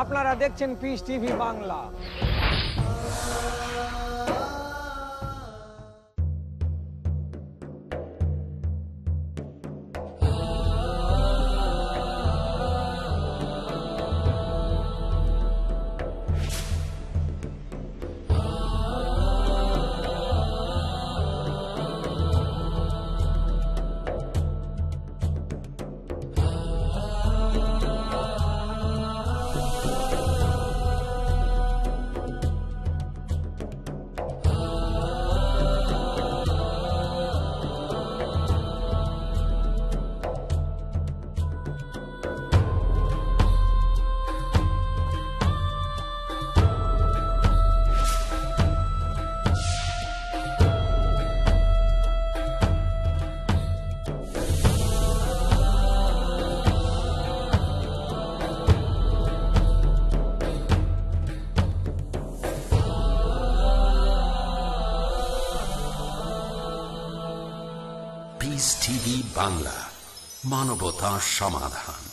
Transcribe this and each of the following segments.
আপনারা দেখছেন piece TV Bangla Bangla মানবতা সমাধান।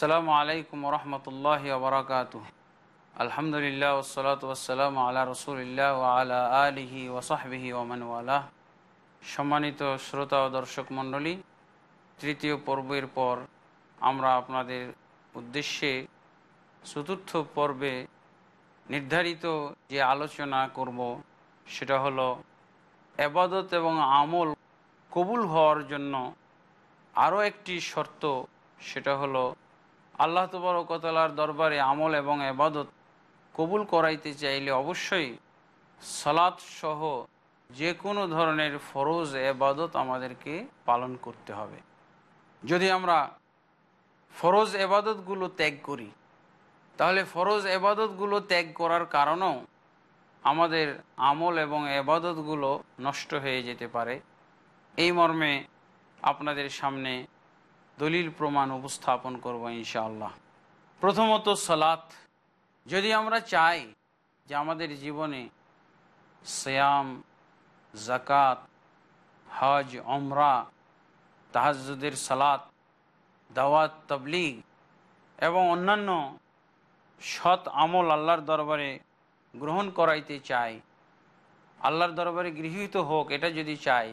আসসালামু আলাইকুম রহমতুল্লাহ বরকাত আলহামদুলিল্লাহ ওসলাত ওসালাম আলা রসুলিল্লাহ আলা আলিহি ওসাহবিহি ওমানওয়ালা সম্মানিত শ্রোতা ও দর্শক মণ্ডলী, তৃতীয় পর্বের পর আমরা আপনাদের উদ্দেশ্যে চতুর্থ পর্বে নির্ধারিত যে আলোচনা করব, সেটা হলো এবাদত এবং আমল কবুল হওয়ার জন্য আরও একটি শর্ত, সেটা হলো আল্লাহ তবরকতলার দরবারে আমল এবং এবাদত কবুল করাইতে চাইলে অবশ্যই সালাত সহ যে কোনো ধরনের ফরজ, এবাদত আমাদেরকে পালন করতে হবে। যদি আমরা ফরজ, এবাদতগুলো ত্যাগ করি, তাহলে ফরজ, এবাদতগুলো ত্যাগ করার কারণেও আমাদের আমল এবং এবাদতগুলো নষ্ট হয়ে যেতে পারে। এই মর্মে আপনাদের সামনে দলিল প্রমাণ উপস্থাপন করব ইনশাআল্লাহ। প্রথমত সালাত। যদি আমরা চাই যে আমাদের জীবনে শ্যাম জাকাত হজ অমরা তাহাজুদের সালাত, দাওয়াত, তবলিগ এবং অন্যান্য সৎ আমল আল্লাহর দরবারে গ্রহণ করাইতে চাই, আল্লাহর দরবারে গৃহীত হোক, এটা যদি চাই,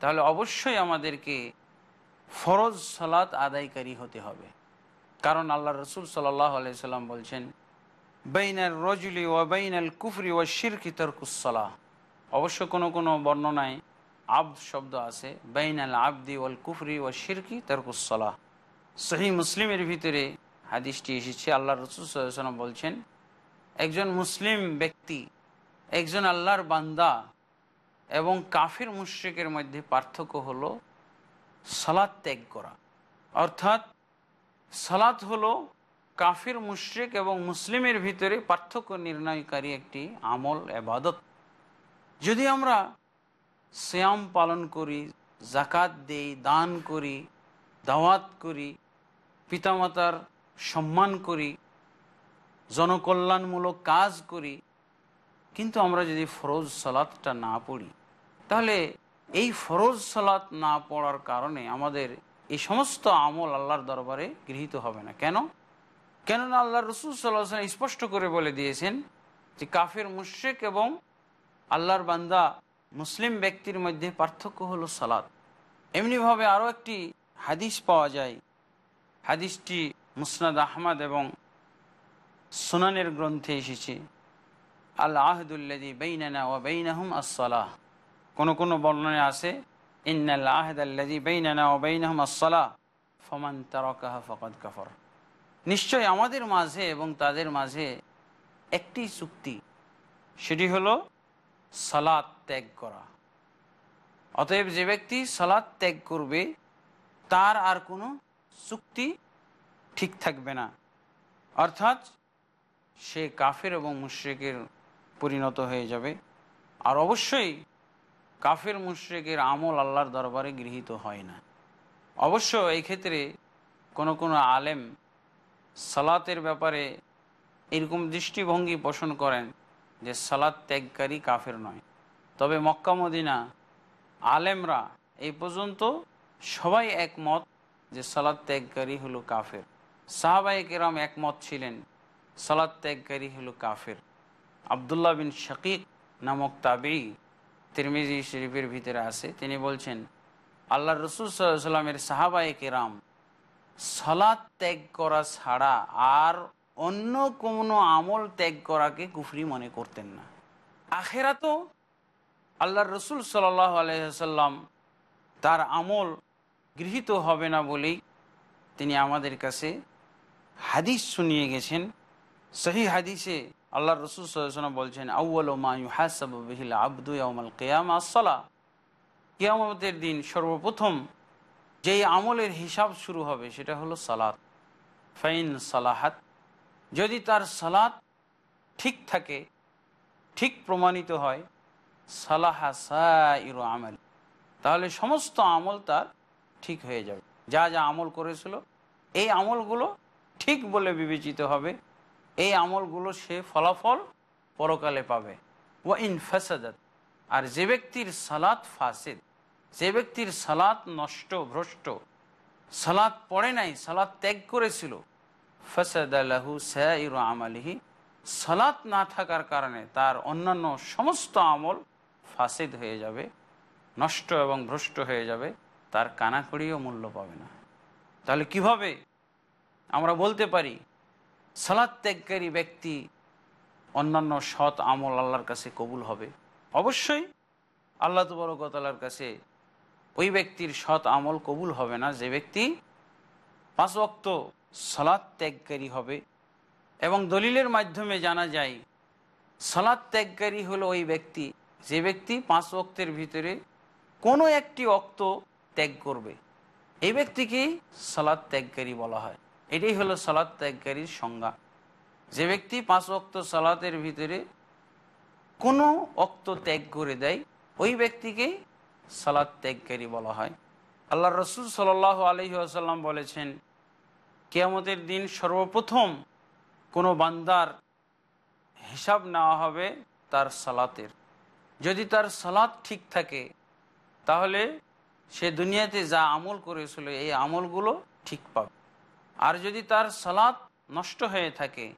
তাহলে অবশ্যই আমাদেরকে ফরজ সালাত আদায়কারী হতে হবে। কারণ আল্লাহ রসুল সাল্লাহ আলাইসাল্লাম বলছেন বেইনাল রজুলি ও বেইনাল কুফরি ও শিরকি তরকুসলাহ অবশ্য কোনো কোনো বর্ণনায় আব্দ শব্দ আছে, বেইনাল আবদি ওয়াল কুফরি ও শিরকি তরকুসলাহ সহি মুসলিমের ভিতরে হাদিসটি এসেছে, আল্লাহ রসুল সাল্লাম বলছেন, একজন মুসলিম ব্যক্তি, একজন আল্লাহর বান্দা এবং কাফির মুশ্রিকের মধ্যে পার্থক্য হলো সালাদ ত্যাগ করা। অর্থাৎ সালাদ হলো কাফির, মুশ্রিক এবং মুসলিমের ভিতরে পার্থক্য নির্ণয়কারী একটি আমল, এবাদত। যদি আমরা শ্যাম পালন করি জাকাত দেই, দান করি, দাওয়াত করি, পিতামাতার সম্মান করি, জনকল্যাণমূলক কাজ করি, কিন্তু আমরা যদি ফরজ সালাদটা না পড়ি, তাহলে এই ফরজ সালাত না পড়ার কারণে আমাদের এই সমস্ত আমল আল্লাহর দরবারে গৃহীত হবে না। কেন? কেননা আল্লাহ রসুল সাল্লাহ স্পষ্ট করে বলে দিয়েছেন যে কাফের, মুশ্রিক এবং আল্লাহর বান্দা মুসলিম ব্যক্তির মধ্যে পার্থক্য হলো সালাদ এমনিভাবে আরও একটি হাদিস পাওয়া যায়। হাদিসটি মুসনাদ আহমদ এবং সোনানের গ্রন্থে এসেছে। আল আহদুল্লাদি বেইনানা ও বেইনাহুম আসসালাহ। কোনো কোনো বর্ণনে আছে ফমান তারকাহা কাফর। নিশ্চয় আমাদের মাঝে এবং তাদের মাঝে একটি চুক্তি, সেটি হলো সালাদ ত্যাগ করা। অতএব যে ব্যক্তি সালাদ ত্যাগ করবে, তার আর কোনো চুক্তি ঠিক থাকবে না। অর্থাৎ সে কাফের এবং মুশ্রিকের পরিণত হয়ে যাবে। আর অবশ্যই কাফের মুশ্রিকের আমল আল্লাহর দরবারে গৃহীত হয় না। অবশ্য এই ক্ষেত্রে কোনো কোনো আলেম সালাতের ব্যাপারে এরকম দৃষ্টিভঙ্গি পোষণ করেন যে সালাদ ত্যাগকারী কাফের নয়। তবে মক্কা মদিনা আলেমরা এই পর্যন্ত সবাই একমত যে সালাদ ত্যাগকারী হলো কাফের। সাহাবাই কেরাম একমত ছিলেন সালাদ ত্যাগকারী হলো কাফের। আবদুল্লাহ বিন শাকিক নামক তাবেই তিরমিজি শরীফের ভিতরে আছে, তিনি বলছেন আল্লাহ রসুল সাল্লামের সাহাবাই কেরাম সালাদ ত্যাগ করা ছাড়া আর অন্য কোনো আমল ত্যাগ করাকে কুফরি মনে করতেন না। আখেরা তো আল্লাহ রসুল সাল্লাহ আলহাম তার আমল গৃহীত হবে না বলেই তিনি আমাদের কাছে হাদিস শুনিয়ে গেছেন। সহি হাদিসে আল্লাহ রসুল সাল্লাম বলছেন আউ্ল মাহিল আব্দু আউমাল কেয়াম আসলা কেয়ামতের দিন সর্বপ্রথম যেই আমলের হিসাব শুরু হবে সেটা হলো সালাত। ফাইন সালাহাত, যদি তার সালাত ঠিক থাকে, ঠিক প্রমাণিত হয়, সালাহা সাইরু আমল, তাহলে সমস্ত আমল তার ঠিক হয়ে যাবে। যা যা আমল করেছিল, এই আমলগুলো ঠিক বলে বিবেচিত হবে। এই আমলগুলো সে ফলাফল পরকালে পাবে। ও ইন ফাসাদাত, আর যে ব্যক্তির সালাত ফাসেদ, যে ব্যক্তির সালাত নষ্ট, ভ্রষ্ট, সালাত পড়ে নাই, সালাত ত্যাগ করেছিল, ফসাদ আল্লাহু সাইর আমালিহি, সালাত না থাকার কারণে তার অন্যান্য সমস্ত আমল ফাসেদ হয়ে যাবে, নষ্ট এবং ভ্রষ্ট হয়ে যাবে, তার কানাকড়িও মূল্য পাবে না। তাহলে কীভাবে আমরা বলতে পারি সালাদ ত্যাগকারী ব্যক্তি অন্যান্য সৎ আমল আল্লাহর কাছে কবুল হবে। অবশ্যই আল্লাহ তবরকতালার কাছে ওই ব্যক্তির সৎ আমল কবুল হবে না, যে ব্যক্তি পাঁচ অক্ত সালাদ ত্যাগকারী হবে এবং দলিলের মাধ্যমে জানা যায় সালাদ ত্যাগকারী হলো ওই ব্যক্তি, যে ব্যক্তি পাঁচ অক্তের ভিতরে কোনো একটি অক্ত ত্যাগ করবে। এই ব্যক্তিকেই সালাদ ত্যাগকারী বলা হয়। এটাই হলো সালাদ ত্যাগকারীর সংজ্ঞা। যে ব্যক্তি পাঁচ অক্ত সালাতের ভিতরে কোনো অক্ত ত্যাগ করে দেয়, ওই ব্যক্তিকেই সালাদ ত্যাগকারী বলা হয়। আল্লাহ রসুল সাল আলহি আসাল্লাম বলেছেন, কেয়ামতের দিন সর্বপ্রথম কোনো বান্দার হিসাব নেওয়া হবে তার সালাতের। যদি তার সালাত ঠিক থাকে, তাহলে সে দুনিয়াতে যা আমল করেছিল, এই আমলগুলো ঠিক পাবে। আর যদি তার সালাত নষ্ট হয়ে থাকে,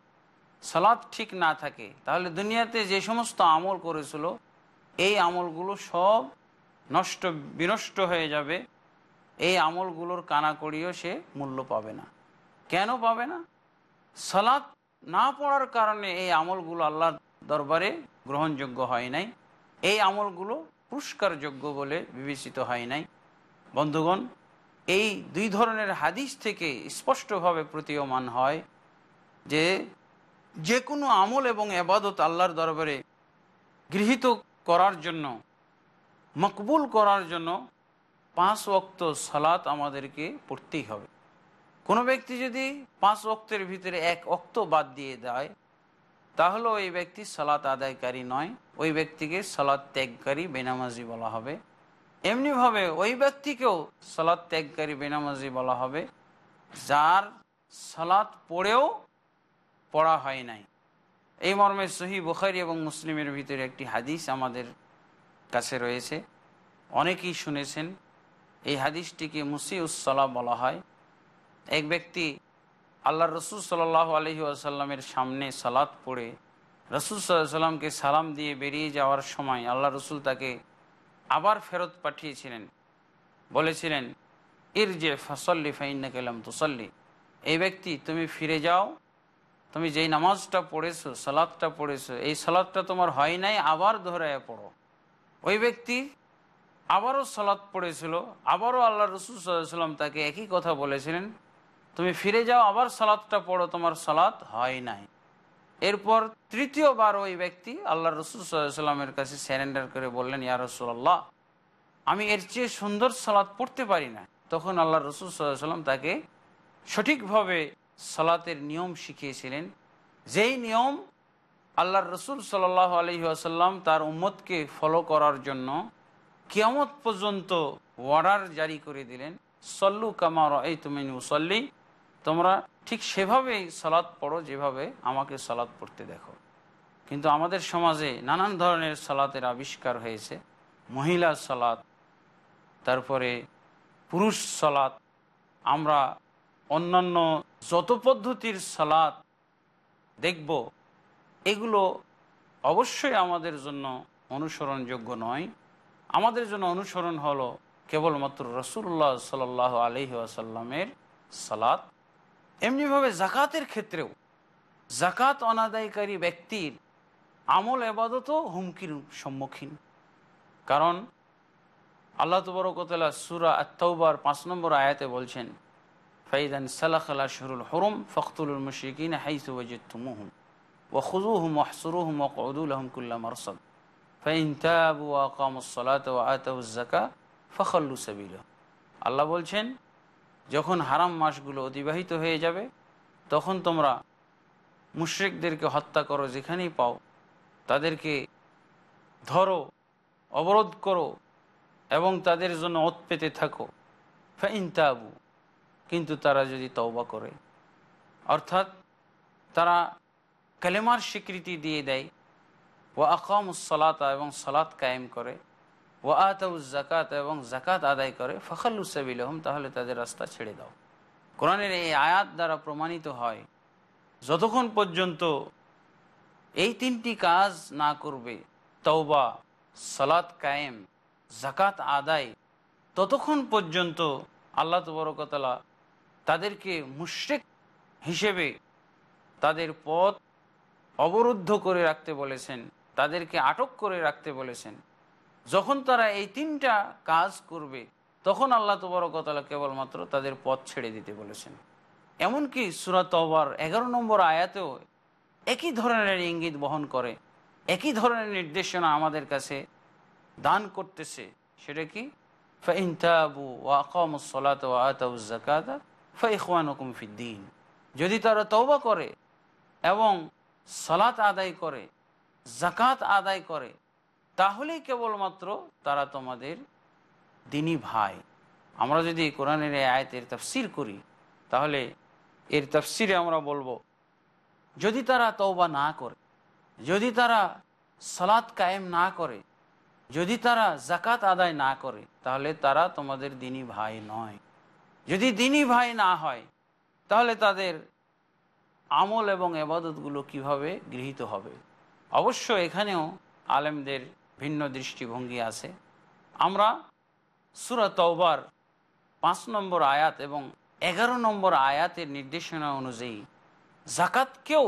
সালাত ঠিক না থাকে, তাহলে দুনিয়াতে যে সমস্ত আমল করেছিল, এই আমলগুলো সব নষ্ট, বিনষ্ট হয়ে যাবে। এই আমলগুলোর কানাকড়িও সে মূল্য পাবে না। কেন পাবে না? সালাত না পড়ার কারণে এই আমলগুলো আল্লাহর দরবারে গ্রহণযোগ্য হয় নাই। এই আমলগুলো পুরস্কারযোগ্য বলে বিবেচিত হয় নাই। বন্ধুগণ এই দুই ধরনের হাদিস থেকে স্পষ্টভাবে প্রতীয়মান হয় যে যে কোনো আমল এবং এবাদত আল্লাহর দরবারে গৃহীত করার জন্য, মকবুল করার জন্য পাঁচ ওক্ত সালাত আমাদেরকে পড়তেই হবে। কোনো ব্যক্তি যদি পাঁচ অক্তের ভিতরে এক অক্ত বাদ দিয়ে দেয়, তাহলে ওই ব্যক্তি সালাত আদায়কারী নয়, ওই ব্যক্তিকে সালাদ ত্যাগকারী বেনামাজি বলা হবে। এমনিভাবে ওই ব্যক্তিকেও সালাদ ত্যাগকারী বেনামাজি বলা হবে, যার সালাত পড়েও পড়া হয় নাই। এই মর্মে সহি বুখারি এবং মুসলিমের ভিতরে একটি হাদিস আমাদের কাছে রয়েছে। অনেকেই শুনেছেন, এই হাদিসটিকে মুসিউসলা বলা হয়। এক ব্যক্তি আল্লাহ রসুল সাল্লাহ আলহি আসাল্লামের সামনে সালাত পড়ে, রসুল সাল্লাহ সাল্লামকে সালাম দিয়ে বেরিয়ে যাওয়ার সময় আল্লাহ রসুল তাকে আবার ফেরত পাঠিয়েছিলেন। বলেছিলেন ইর যে ফসল্লি ফাইন্না কেলাম তুসল্লি। এই ব্যক্তি, তুমি ফিরে যাও। তুমি যেই নামাজটা পড়েছো সালাদটা পড়েছো, এই সালাদটা তোমার হয় নাই, আবার ধরায় পড়ো। ওই ব্যক্তি আবারও সালাদ পড়েছিল, আবারও আল্লাহ রসুল সাল্লাম তাকে একই কথা বলেছিলেন, তুমি ফিরে যাও, আবার সালাদটা পড়ো, তোমার সালাদ হয় নাই। এরপর তৃতীয়বার ওই ব্যক্তি আল্লাহ রসুল সাল্লামের কাছে স্যারেন্ডার করে বললেন, ইয়া রসুল্লাহ আমি এর চেয়ে সুন্দর সালাদ পড়তে পারি না। তখন আল্লাহ রসুল সাল্লাম তাকে সঠিকভাবে সালাতের নিয়ম শিখিয়েছিলেন। যেই নিয়ম আল্লাহর রসুল সাল্লাহ আলহি আসাল্লাম তার উম্মতকে ফলো করার জন্য কিয়ামত পর্যন্ত ওয়ার্ডার জারি করে দিলেন, সল্লু কামার এই তুমি মুসল্লি তোমরা ঠিক সেভাবেই সালাদ পড়ো, যেভাবে আমাকে সালাদ পড়তে দেখো। কিন্তু আমাদের সমাজে নানান ধরনের সালাতের আবিষ্কার হয়েছে। মহিলা সালাত তারপরে পুরুষ সালাত আমরা অন্যান্য যত পদ্ধতির সালাত দেখব, এগুলো অবশ্যই আমাদের জন্য অনুসরণযোগ্য নয়। আমাদের জন্য অনুসরণ হলো কেবলমাত্র রসুল্লাহ সাল আলহি আসাল্লামের সালাত এমনিভাবে জাকাতের ক্ষেত্রেও জাকাত অনাদায়কারী ব্যক্তির আমল এবাদতও হুমকির সম্মুখীন কারণ আল্লাহ তবরকতলা সুরা আত্মবার পাঁচ নম্বর আয়াতে বলছেন ফাইদান সালাখালা শহরুল হরম ফখতুল মুশিকিন হাইসুমুহুম وخذوهم واحصروهم وقعدوا لهم كل مرصد فإن تابوا وأقاموا الصلاة وآتوا الزكاة فخلوا سبيله আল্লাহ বলছেন যখন হারাম মাসগুলো অতিবাহিত হয়ে যাবে, তখন তোমরা মুশ্রিকদেরকে হত্যা করো যেখানেই পাও। তাদেরকে ধরো, অবরোধ করো এবং তাদের জন্য ওত পেতে থাকো। তাবু। কিন্তু তারা যদি তওবা করে, অর্থাৎ তারা কালেমার স্বীকৃতি দিয়ে দেয় ও আকামুসলাতা এবং সালাত কায়েম করে ও জাকাত এবং জাকাত আদায় করে ফখলুসাবিলহম তাহলে তাদের রাস্তা ছেড়ে দাও। কোরআনের এই আয়াত দ্বারা প্রমাণিত হয়, যতক্ষণ পর্যন্ত এই তিনটি কাজ না করবে, তওবা, সালাত কায়েম জাকাত আদায়, ততক্ষণ পর্যন্ত আল্লাহ তবরকতলা তাদেরকে মুশ্রিক হিসেবে তাদের পথ অবরুদ্ধ করে রাখতে বলেছেন, তাদেরকে আটক করে রাখতে বলেছেন। যখন তারা এই তিনটা কাজ করবে, তখন আল্লাহ তবরকতলা কেবলমাত্র তাদের পথ ছেড়ে দিতে বলেছেন। এমনকি সুরাত অবার এগারো নম্বর আয়াতেও একই ধরনের ইঙ্গিত বহন করে, একই ধরনের নির্দেশনা আমাদের কাছে দান করতেছে। সেটা কি? ফাইনতাবু ওয়াকামসলাত ওয়াতাউজাকাতা ফাইখানুকুম ফিদ্দিন যদি তারা তওবা করে এবং সালাত আদায় করে জাকাত আদায় করে তাহলেই কেবলমাত্র তারা তোমাদের দিনী ভাই। আমরা যদি কোরআনের এই আয়তের তফসির করি, তাহলে এর তফসিরে আমরা বলব, যদি তারা তওবা না করে, যদি তারা সালাত কায়েম না করে, যদি তারা জাকাত আদায় না করে, তাহলে তারা তোমাদের দিনী ভাই নয়। যদি দিনী ভাই না হয়, তাহলে তাদের আমল এবং এবাদতগুলো কীভাবে গৃহীত হবে? অবশ্য এখানেও আলেমদের ভিন্ন দৃষ্টিভঙ্গি আছে। আমরা সুরা তওবার পাঁচ নম্বর আয়াত এবং এগারো নম্বর আয়াতের নির্দেশনা অনুযায়ী জাকাতকেও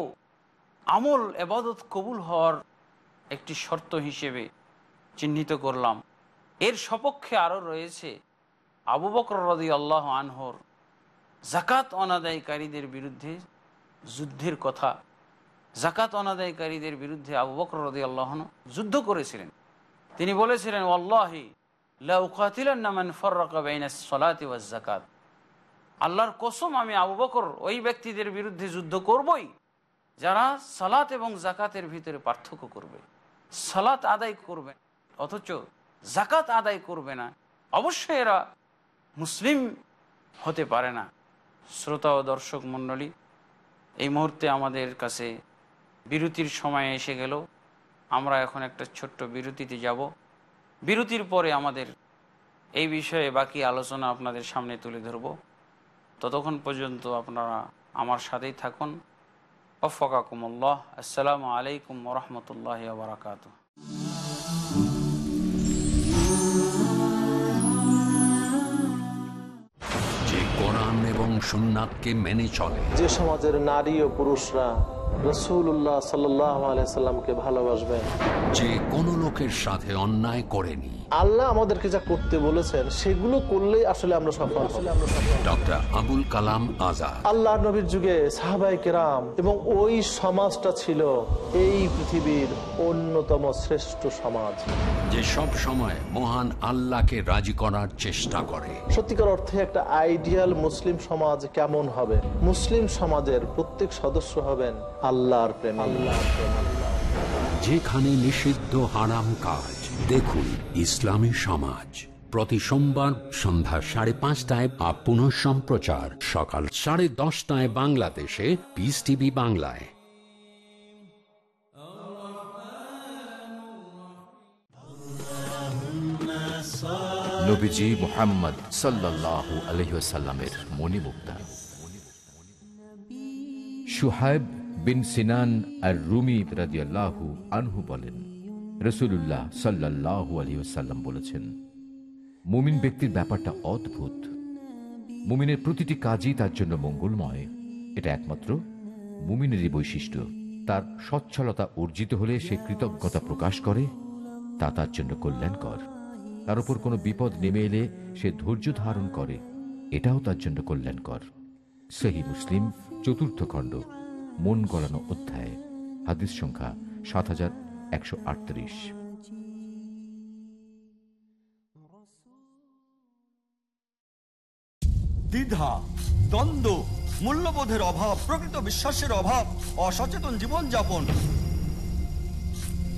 আমল, এবাদত কবুল হওয়ার একটি শর্ত হিসেবে চিহ্নিত করলাম। এর সপক্ষে আরও রয়েছে আবু বকর রদি আল্লাহ আনহর জাকাত অনাদায়কারীদের বিরুদ্ধে যুদ্ধের কথা। জাকাত অনাদায়কারীদের বিরুদ্ধে আবু বকর রদি আল্লাহন যুদ্ধ করেছিলেন। তিনি বলেছিলেন আল্লাহি জাকাত আল্লাহর কসম, আমি আবু বকর ওই ব্যক্তিদের বিরুদ্ধে যুদ্ধ করবই, যারা সালাত এবং জাকাতের ভিতরে পার্থক্য করবে। সালাত আদায় করবে, অথচ জাকাত আদায় করবে না। অবশ্যই এরা মুসলিম হতে পারে না। শ্রোতা ও দর্শক মণ্ডলী, এই মুহূর্তে আমাদের কাছে বিরতির সময় এসে গেল। আমরা এখন একটা ছোট্ট বিরতিতে যাব। বিরতির পরে আমাদের এই বিষয়ে বাকি আলোচনা আপনাদের সামনে তুলে ধরব। ততক্ষণ পর্যন্ত আপনারা আমার সাথেই থাকুন। অফকাকুমুল্লাহ আসসালামু আলাইকুম রহমতুল্লাহ বারাকাতু যে কোরআন এবং সুন্নাতকে মেনে চলে। যে সমাজের নারী ও পুরুষরা রসুল্লাহ সাল্লামকে ভালোবাসবেন। যে কোনো লোকের সাথে অন্যায় করেনি। আল্লাহ আমাদেরকে যা করতে বলেছেন সেগুলো করলেই আসলে আমরা সফল ডক্টর আবুল কালাম আজাদ। আল্লাহ নবীর যুগে সাহাবাই কেরাম এবং ওই সমাজটা ছিল এই পৃথিবীর অন্যতম শ্রেষ্ঠ সমাজ। যে সব সময় মহান আল্লাহকে রাজি করার চেষ্টা করে। সত্যিকার অর্থে একটা আইডিয়াল মুসলিম সমাজ কেমন হবে? মুসলিম সমাজের প্রত্যেক সদস্য হবেন আল্লাহর প্রেম। আল্লাহর যেখানে নিষিদ্ধ হারাম কাজ দেখুন ইসলামী সমাজ। প্রতি সোমবার সন্ধ্যা সাড়ে পাঁচটায় বা পুনঃ সম্প্রচার সকাল সাড়ে দশটায় বাংলাদেশে পিস টিভি বাংলায়। নবীজি মোহাম্মদ সাল্লাহ আলহিসাল্লামের মণিমুক্তা। সুহাইব বিন সিনান আর রুমি রাজিয়াল্লাহু আনহু বলেন রসুল্লাহ সাল্লাহু আলহিসাল্লাম বলেছেন, মুমিন ব্যক্তির ব্যাপারটা অদ্ভুত। মুমিনের প্রতিটি কাজই তার জন্য মঙ্গলময়। এটা একমাত্র মুমিনেরই বৈশিষ্ট্য। তার সচ্ছলতা অর্জিত হলে সে কৃতজ্ঞতা প্রকাশ করে, তা তার জন্য কল্যাণকর। তার উপর কোনো বিপদ নেমে এলে সে ধৈর্য ধারণ করে, এটাও তার জন্য কল্যাণকর। সেহী মুসলিম চতুর্থ খণ্ড। মন গলানো অধ্যায়, হাদিস সংখ্যা সাত হাজার একশো আটত্রিশ। দ্বিধা, দ্বন্দ্ব, মূল্যবোধের অভাব, প্রকৃত বিশ্বাসের অভাব, অসচেতন জীবনযাপন।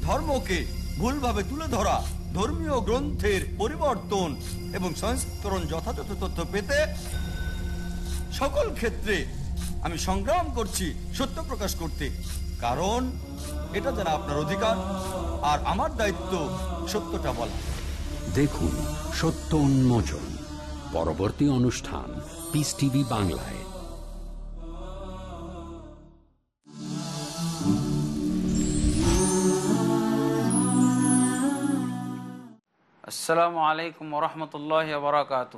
ধর্মকে ভুলভাবে তুলে ধরা, ধর্মীয় গ্রন্থের পরিবর্তন এবং সংস্করণ যথাযথ তথ্য পেতে সকল ক্ষেত্রে আমি সংগ্রাম করছি সত্য প্রকাশ করতে। কারণ এটা যেন আপনার অধিকার আর আমার দায়িত্ব সত্যটা বলা। দেখুন সত্য উন্মোচন পরবর্তী অনুষ্ঠান পিস টিভি বাংলায়। আসসালামু আলাইকুম রহমতুল্লাহ বরাকাত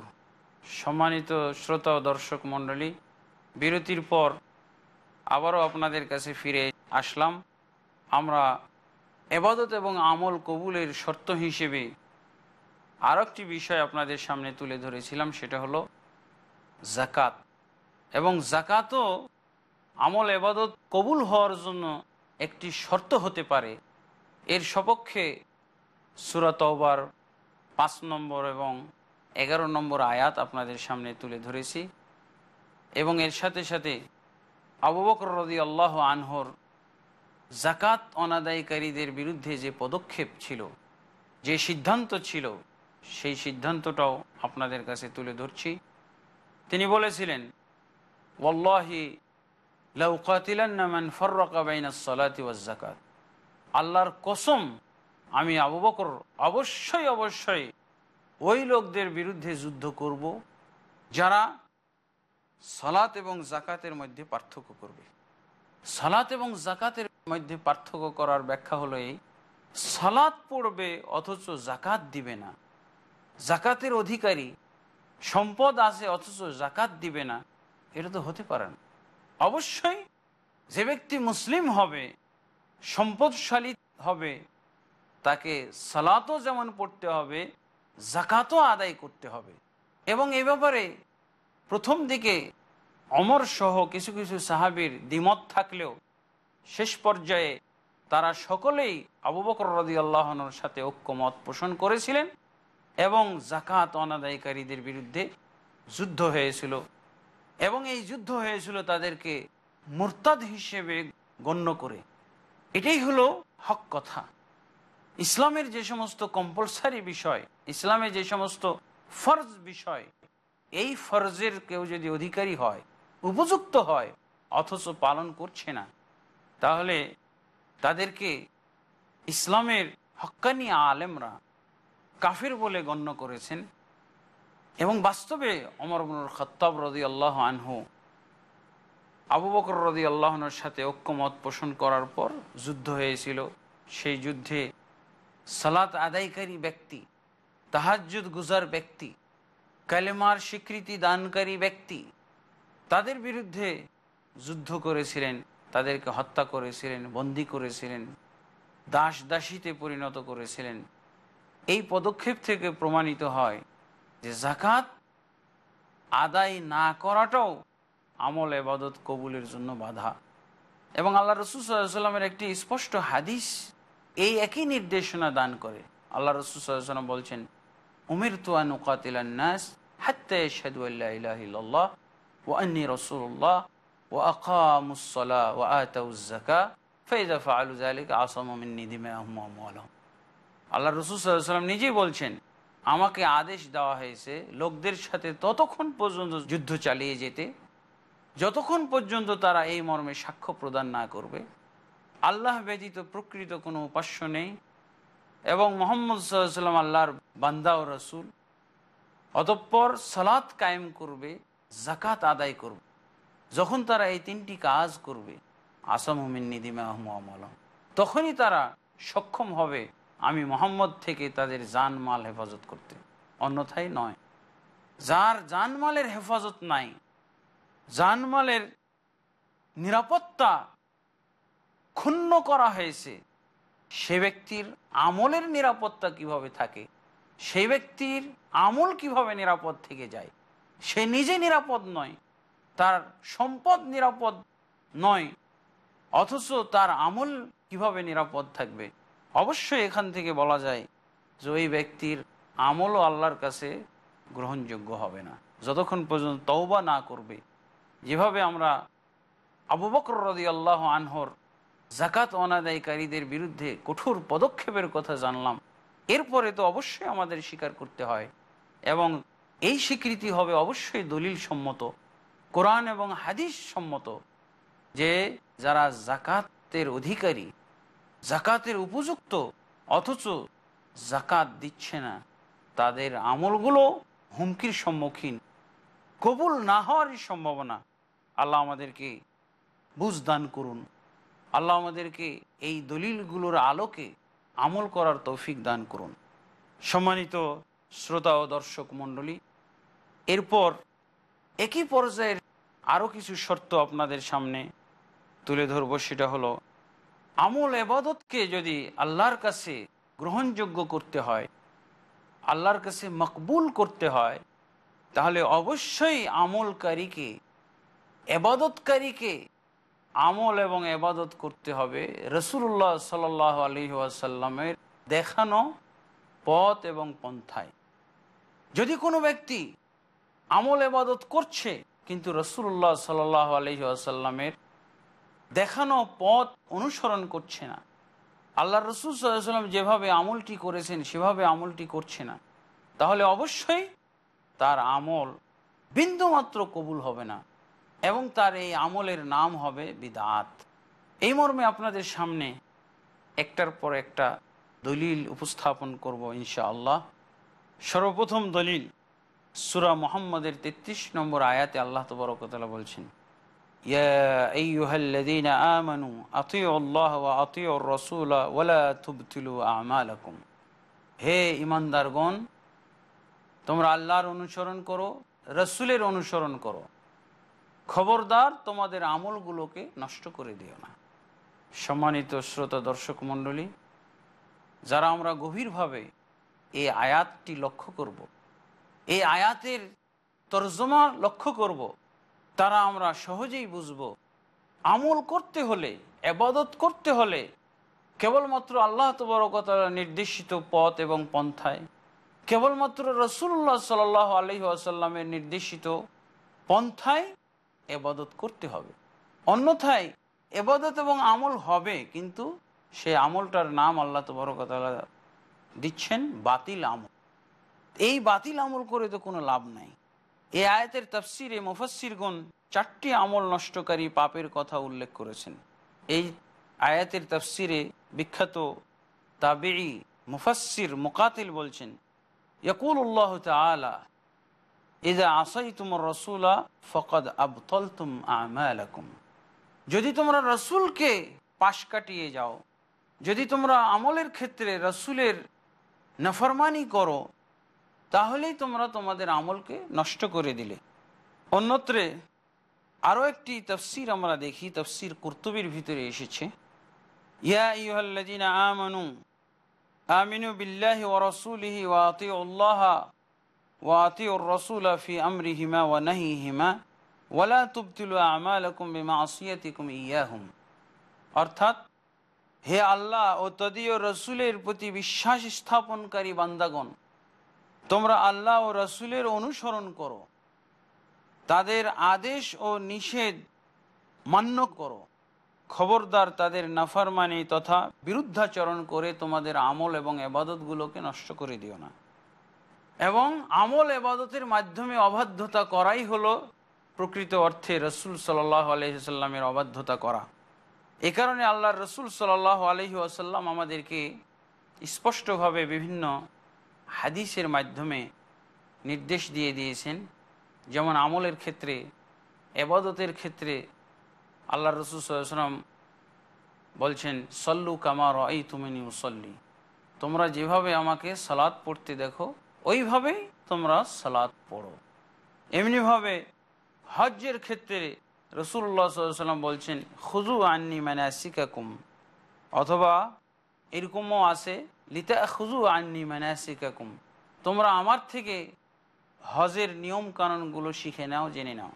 সম্মানিত শ্রোতা ও দর্শক মণ্ডলী বিরতির পর আবারও আপনাদের কাছে ফিরে আসলাম। আমরা এবাদত এবং আমল কবুলের শর্ত হিসেবে আর একটি বিষয় আপনাদের সামনে তুলে ধরেছিলাম, সেটা হলো জাকাত এবং জাকাতও আমল এবাদত কবুল হওয়ার জন্য একটি শর্ত হতে পারে। এর সপক্ষে সুরাতবার পাঁচ নম্বর এবং এগারো নম্বর আয়াত আপনাদের সামনে তুলে ধরেছি। এবং এর সাথে সাথে আবু বকর রদি আল্লাহ আনহর জাকাত অনাদায়ীকারীদের বিরুদ্ধে যে পদক্ষেপ ছিল, যে সিদ্ধান্ত ছিল, সেই সিদ্ধান্তটাও আপনাদের কাছে তুলে ধরছি। তিনি বলেছিলেন ওল্লাহি বাইনা সলাতি ওয়াজ জাকাত আল্লাহর কসম, আমি আবু বকর অবশ্যই অবশ্যই ওই লোকদের বিরুদ্ধে যুদ্ধ করব, যারা সালাত এবং জাকাতের মধ্যে পার্থক্য করবে। সালাত এবং জাকাতের মধ্যে পার্থক্য করার ব্যাখ্যা হলো এই, সালাত পড়বে অথচ জাকাত দিবে না। জাকাতের অধিকারী সম্পদ আছে অথচ জাকাত দিবে না। এটা তো হতে পারে না। অবশ্যই যে ব্যক্তি মুসলিম হবে, সম্পদশালী হবে, তাকে সালাতও যেমন পড়তে হবে জাকাতও আদায় করতে হবে। এবং এ ব্যাপারে প্রথম দিকে অমর সহ কিছু কিছু সাহাবির দ্বিমত থাকলেও শেষ পর্যায়ে তারা সকলেই আবু বকর রদি আল্লাহনের সাথে ঐক্যমত পোষণ করেছিলেন এবং জাকাত অনাদায়কারীদের বিরুদ্ধে যুদ্ধ হয়েছিল এবং এই যুদ্ধ হয়েছিল তাদেরকে মুরতাদ হিসেবে গণ্য করে। এটাই হলো হক কথা। ইসলামের যে সমস্ত কম্পালসারি বিষয়, ইসলামে যে সমস্ত ফরজ বিষয় এই ফরজের কেউ যদি অধিকারী হয়, উপযুক্ত হয়, অথচ পালন করছে না, তাহলে তাদেরকে ইসলামের হক্কানি আলেমরা কাফির বলে গণ্য করেছেন। এবং বাস্তবে অমর বনুর খত্তাব রদি আল্লাহ আনহু, আবু বকর রদি আল্লাহনের সাথে ঐক্যমত পোষণ করার পর যুদ্ধ হয়েছিল। সেই যুদ্ধে সালাত আদায়কারী ব্যক্তি তাহাজুদ গুজার ব্যক্তি কালেমার স্বীকৃতি দানকারী ব্যক্তি তাদের বিরুদ্ধে যুদ্ধ করেছিলেন, তাদেরকে হত্যা করেছিলেন, বন্দি করেছিলেন, দাস দাসীতে পরিণত করেছিলেন। এই পদক্ষেপ থেকে প্রমাণিত হয় যে জাকাত আদায় না করাটাও আমল এবাদত কবুলের জন্য বাধা। এবং আল্লাহ রসুল সাল্লামের একটি স্পষ্ট হাদিস এই একই নির্দেশনা দান করে। আল্লাহ রসুল সাল্লাম বলছেন উমির তুয়া নুকাতিলান্নাস হাত্তে শাদু আল্লাহ ইলাহিল্লাহ ও আন্নি রসুল্লাহ ও আকামুসলা ও আতাউজ্জাকা ফৈজা ফালু জালিক আসম মিন্নি দিমে আহম আল্লাহ রসুল সাল্লাম নিজেই বলছেন, আমাকে আদেশ দেওয়া হয়েছে লোকদের সাথে ততক্ষণ পর্যন্ত যুদ্ধ চালিয়ে যেতে, যতক্ষণ পর্যন্ত তারা এই মর্মে সাক্ষ্য প্রদান না করবে। আল্লাহ ব্যতীত প্রকৃত কোনো উপাস্য নেই। এবং মোহাম্মদ সাল্লাম আল্লাহর বান্দা ও রসুল। অতঃপর সালাত কায়েম করবে জাকাত আদায় করবে। যখন তারা এই তিনটি কাজ করবে, আসাম হুমিন নিদিমা আহম তখনই তারা সক্ষম হবে আমি মোহাম্মদ থেকে তাদের জানমাল হেফাজত করতে। অন্যথায় নয়। যার জানমালের হেফাজত নাই, জানমালের নিরাপত্তা ক্ষুণ্ণ করা হয়েছে সে ব্যক্তির আমলের নিরাপত্তা কীভাবে থাকে? সেই ব্যক্তির আমল কীভাবে নিরাপদ থেকে যায়? সে নিজে নিরাপদ নয়, তার সম্পদ নিরাপদ নয়, অথচ তার আমল কীভাবে নিরাপদ থাকবে? অবশ্যই এখান থেকে বলা যায় যে ওই ব্যক্তির আমলও আল্লাহর কাছে গ্রহণযোগ্য হবে না। যতক্ষণ পর্যন্ত তওবা না করবে। যেভাবে আমরা আবু বকর রদি আল্লাহ আনহর জাকাত অনাদায়কারীদের বিরুদ্ধে কঠোর পদক্ষেপের কথা জানলাম। এরপরে তো অবশ্যই আমাদের স্বীকার করতে হয় এবং এই স্বীকৃতি হবে অবশ্যই দলিল সম্মত কোরআন এবং হাদিস সম্মত যে যারা জাকাতের অধিকারী জাকাতের উপযুক্ত, অথচ জাকাত দিচ্ছে না, তাদের আমলগুলো হুমকির সম্মুখীন, কবুল না হওয়ারই সম্ভাবনা। আল্লাহ আমাদেরকে বুঝদান করুন। আল্লাহ আমাদেরকে এই দলিলগুলোর আলোকে আমল করার তৌফিক দান করুন। সম্মানিত শ্রোতা ও দর্শক মণ্ডলী, এরপর একই পর্যায়ের আরও কিছু শর্ত আপনাদের সামনে তুলে ধরব, সেটা হলো, আমল এবাদতকে যদি আল্লাহর কাছে গ্রহণযোগ্য করতে হয়, আল্লাহর কাছে মকবুল করতে হয়, তাহলে অবশ্যই আমলকারীকে, এবাদতকারীকে আমল এবং এবাদত করতে হবে। রসুল্লাহ সাল আলী আসাল্লামের দেখানো পথ এবং পন্থায়। যদি কোনো ব্যক্তি আমল এবাদত করছে, কিন্তু রসুল্লাহ সাল আলহি আসাল্লামের দেখানো পথ অনুসরণ করছে না, আল্লাহ রসুল সাল্লাম যেভাবে আমলটি করেছেন, সেভাবে আমলটি করছে না, তাহলে অবশ্যই তার আমল বিন্দুমাত্র কবুল হবে না। এবং তার এই আমলের নাম হবে বিদাত। এই মর্মে আপনাদের সামনে একটার পর একটা দলিল উপস্থাপন করব ইনশা আল্লাহ সর্বপ্রথম দলিল, সুরা মোহাম্মদের তেত্রিশ নম্বর আয়াতে আল্লাহ তবরকতলা বলছেন হে ইমানদারগণ তোমরা আল্লাহর অনুসরণ করো, রসুলের অনুসরণ করো। খবরদার তোমাদের আমলগুলোকে নষ্ট করে দিও না সম্মানিত শ্রোতা দর্শক মণ্ডলী, যারা আমরা গভীরভাবে এই আয়াতটি লক্ষ্য করব। এই আয়াতের তর্জমা লক্ষ্য করব। তারা আমরা সহজেই বুঝব, আমল করতে হলে, এবাদত করতে হলে কেবলমাত্র আল্লাহ তবরকতার নির্দেশিত পথ এবং পন্থায়, কেবলমাত্র রসুল্লাহ সাল আলহি আসাল্লামের নির্দেশিত পন্থায় এবাদত করতে হবে। অন্যথায় এবাদত এবং আমল হবে, কিন্তু সে আমলটার নাম আল্লাহ তবরকতালা দিচ্ছেন বাতিল আমল। এই বাতিল আমল করে তো কোনো লাভ নাই। এ আয়তের তফসিরে মুফাসিরগণ চারটি আমল নষ্টকারী পাপের কথা উল্লেখ করেছেন। এই আয়াতের তফসিরে বিখ্যাত তাবেই মুফাসির মোকাতিল বলছেন ইয়কুল উল্লাহ তালা ফকদ যদি তোমরা রসুলকে পাশ কাটিয়ে যাও, যদি তোমরা আমলের ক্ষেত্রে রসুলের নফরমানি করো, তাহলেই তোমরা তোমাদের আমলকে নষ্ট করে দিলে। অন্যত্রে আরও একটি তফসির আমরা দেখি, তফসির কর্তব্যের ভিতরে এসেছে। ইয়া ইউহাল্লাযীনা আমানু বিল্লাহি ওয়া রাসূলিহি ওয়া আতিউর রাসূলা ফি আমরিহিমা ওয়া নাহিহিমা ওয়া লা তুবতিলু আমালাকুম বিমাসিয়াতিকুম ইয়াহুম। অর্থাৎ, হে আল্লাহ ও তদীয় রসুলের প্রতি বিশ্বাস স্থাপনকারী বান্দাগণ, তোমরা আল্লাহ ও রসুলের অনুসরণ করো। তাদের আদেশ ও নিষেধ মান্য করো। খবরদার তাদের নাফারমানি তথা বিরুদ্ধাচরণ করে তোমাদের আমল এবং এবাদতগুলোকে নষ্ট করে দিও না। এবং আমল এবাদতের মাধ্যমে অবাধ্যতা করাই হলো প্রকৃত অর্থে রসুল সাল্লাহ আলহিসাল্লামের অবাধ্যতা করা। এ কারণে আল্লাহর রসুল সাল্লাহ আলহি আসাল্লাম আমাদেরকে স্পষ্টভাবে বিভিন্ন হাদিসের মাধ্যমে নির্দেশ দিয়ে দিয়েছেন, যেমন আমলের ক্ষেত্রে, এবাদতের ক্ষেত্রে আল্লাহ রসুল সাল্লাম বলছেন, সল্লু কামার এই তুমি মুসল্লি তোমরা যেভাবে আমাকে সালাদ পড়তে দেখো ওইভাবেই তোমরা সালাদ পড়ো। এমনিভাবে হজ্জের ক্ষেত্রে রসুল্লাহ সাল্লাম বলছেন খুজু আন্নি মানে সিকাকুম অথবা এরকমও আছে লিতা খুজু আন্নি মানে সিকাকুম তোমরা আমার থেকে হজের নিয়ম কানুনগুলো শিখে নাও, জেনে নাও।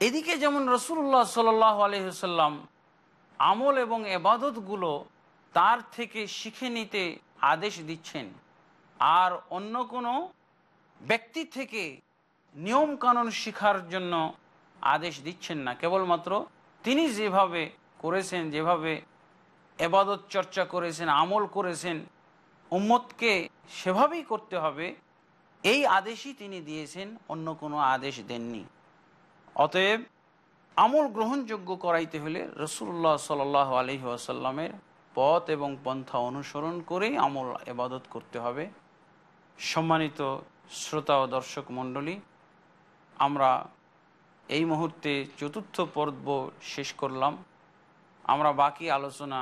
এদিকে যেমন রসুল্লাহ সাল্লাহ আলহিসাল্লাম আমল এবং এবাদতগুলো তার থেকে শিখে নিতে আদেশ দিচ্ছেন আর অন্য কোনো ব্যক্তি থেকে নিয়ম কানুন শিখার জন্য আদেশ দিচ্ছেন না। কেবলমাত্র তিনি যেভাবে করেছেন, যেভাবে এবাদত চর্চা করেছেন, আমল করেছেন, উম্মতকে সেভাবেই করতে হবে, এই আদেশই তিনি দিয়েছেন, অন্য কোনো আদেশ দেননি। অতএব আমল গ্রহণযোগ্য করাইতে হলে রসুল্লাহ সাল আলহি আসাল্লামের পথ এবং পন্থা অনুসরণ করেই আমল, এবাদত করতে হবে। সম্মানিত শ্রোতা ও দর্শক মণ্ডলী, আমরা এই মুহূর্তে চতুর্থ পর্ব শেষ করলাম। আমরা বাকি আলোচনা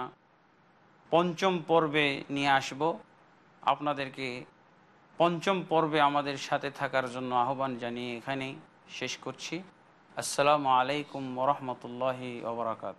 পঞ্চম পর্বে নিয়ে আসব। আপনাদেরকে পঞ্চম পর্বে আমাদের সাথে থাকার জন্য আহ্বান জানিয়ে এখানেই শেষ করছি। আসসালামু আলাইকুম ওরহমতুল্লাহি ওবরাকাত